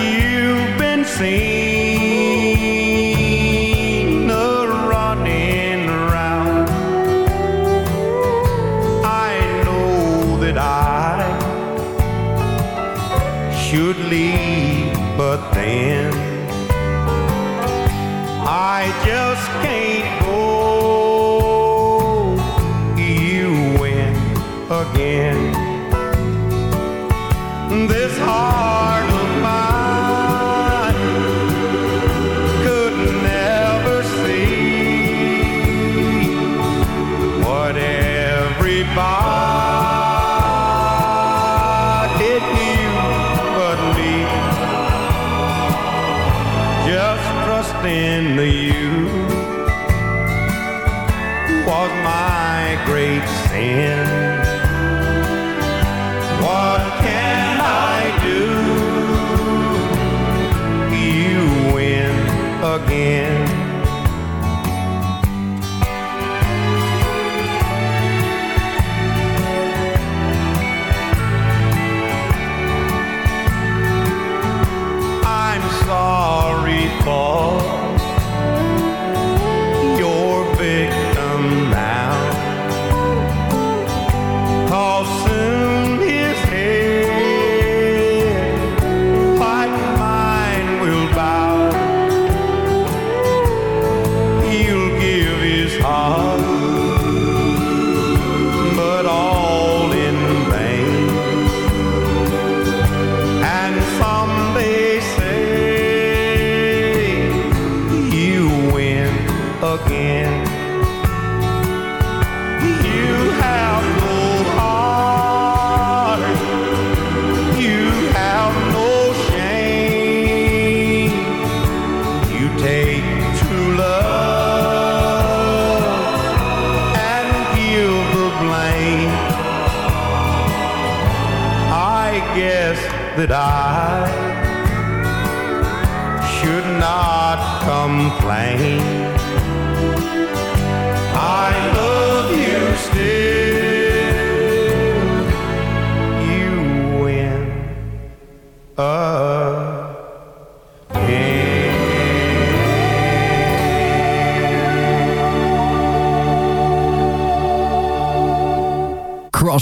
You've been seen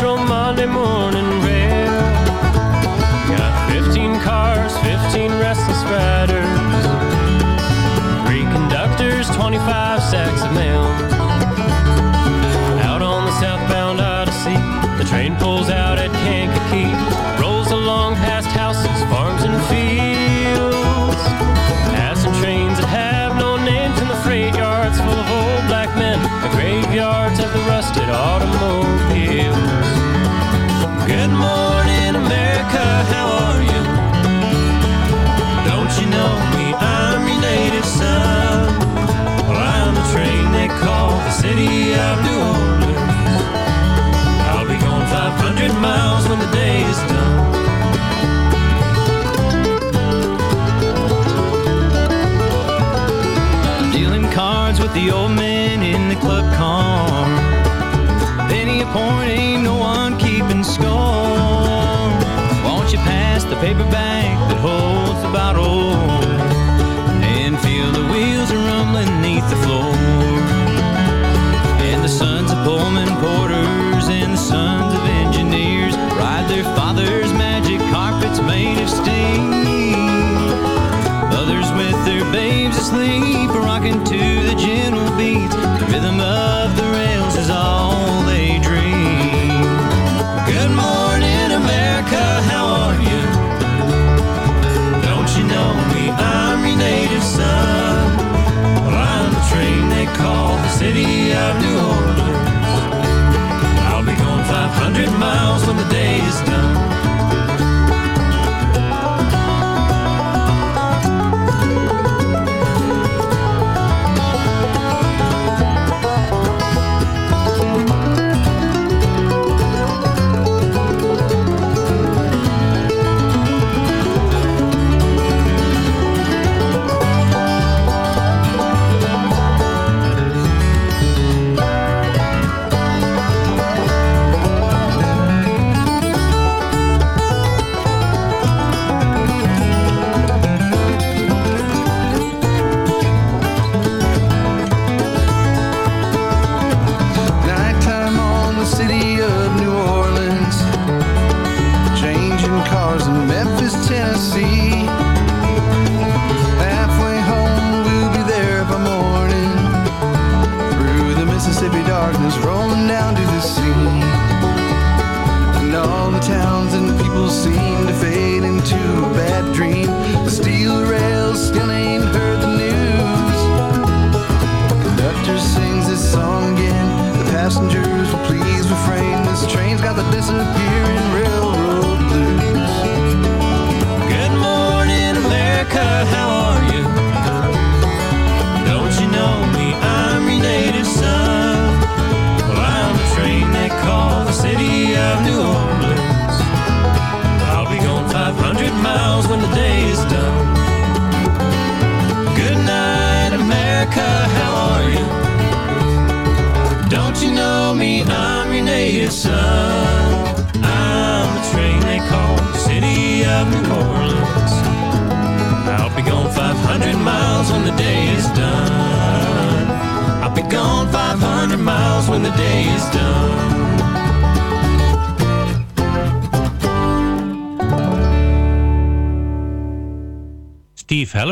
from Monday morning. city of New Orleans. I'll be gone 500 miles when the day is done. Dealing cards with the old men in the club car. Penny a point, ain't no one keeping score. Won't you pass the paperback?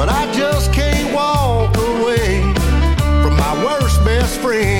But I just can't walk away from my worst best friend.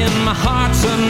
in my heart's a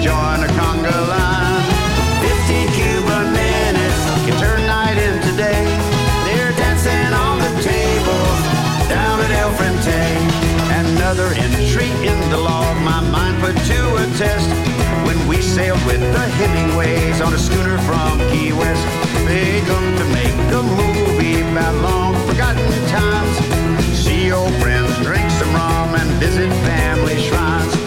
join a conga line. Fifteen Cuban minutes can turn night into day. They're dancing on the table down at El Frente. Another entry in the log, my mind put to a test. When we sailed with the Hemingways on a schooner from Key West, they come to make a movie about long forgotten times. See old friends, drink some rum, and visit family shrines.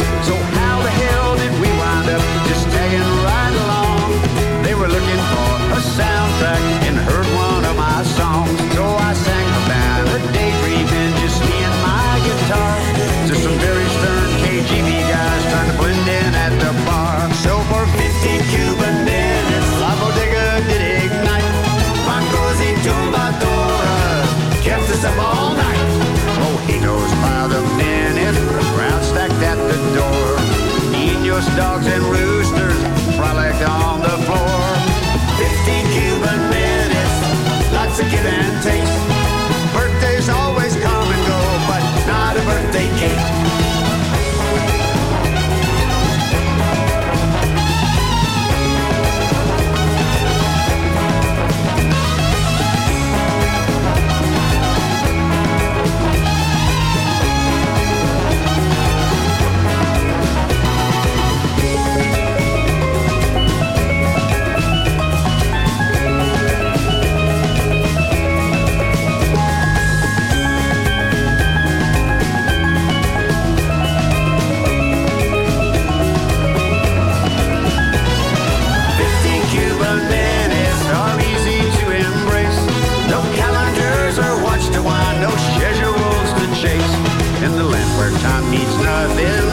dogs and roosters frolic on the floor. 15 Cuban minutes, lots of give and take. Summertime means nothing.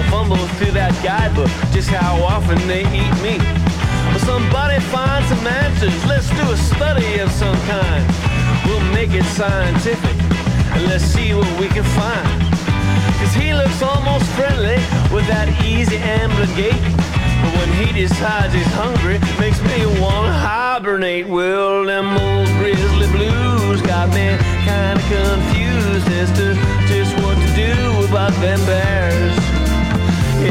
So fumble through that guidebook, just how often they eat meat. Well, somebody find some answers. Let's do a study of some kind. We'll make it scientific, and let's see what we can find. Cause he looks almost friendly with that easy ambling gait. But when he decides he's hungry, makes me wanna hibernate. Well, them old grizzly blues got me kinda confused as to just what to do about them bears.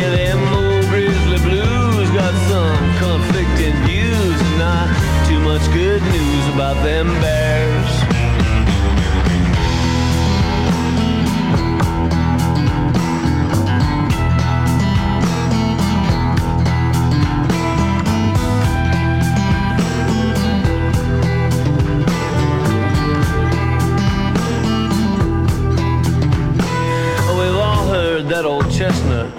Them old grizzly blues got some conflicting views not too much good news about them bears. We've all heard that old chestnut.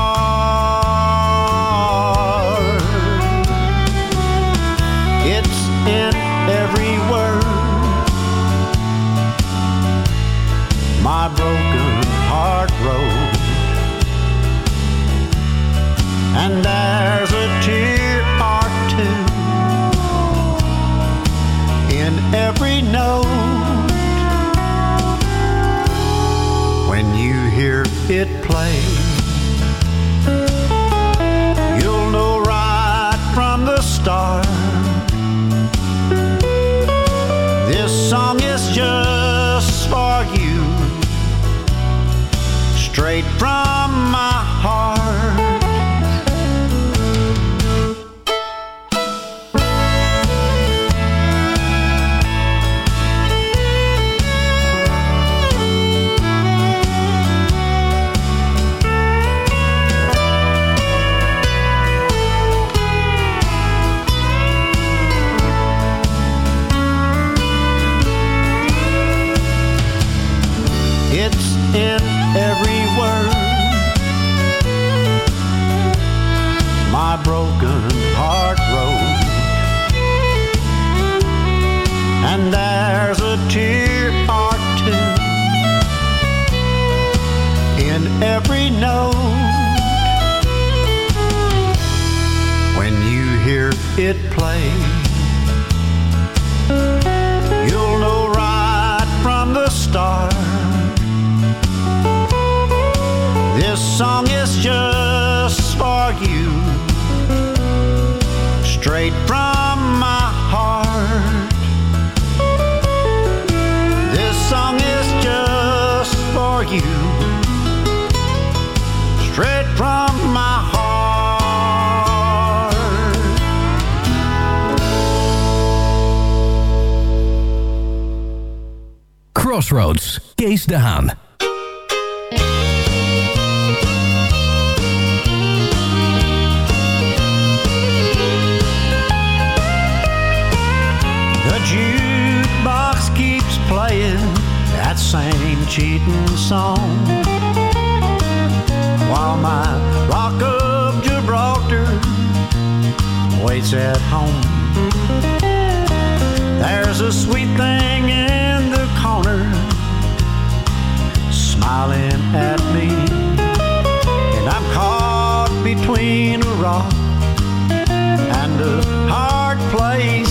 it play. that same cheating song. While my rock of Gibraltar waits at home. There's a sweet thing in the corner smiling at me. And I'm caught between a rock and a hard place.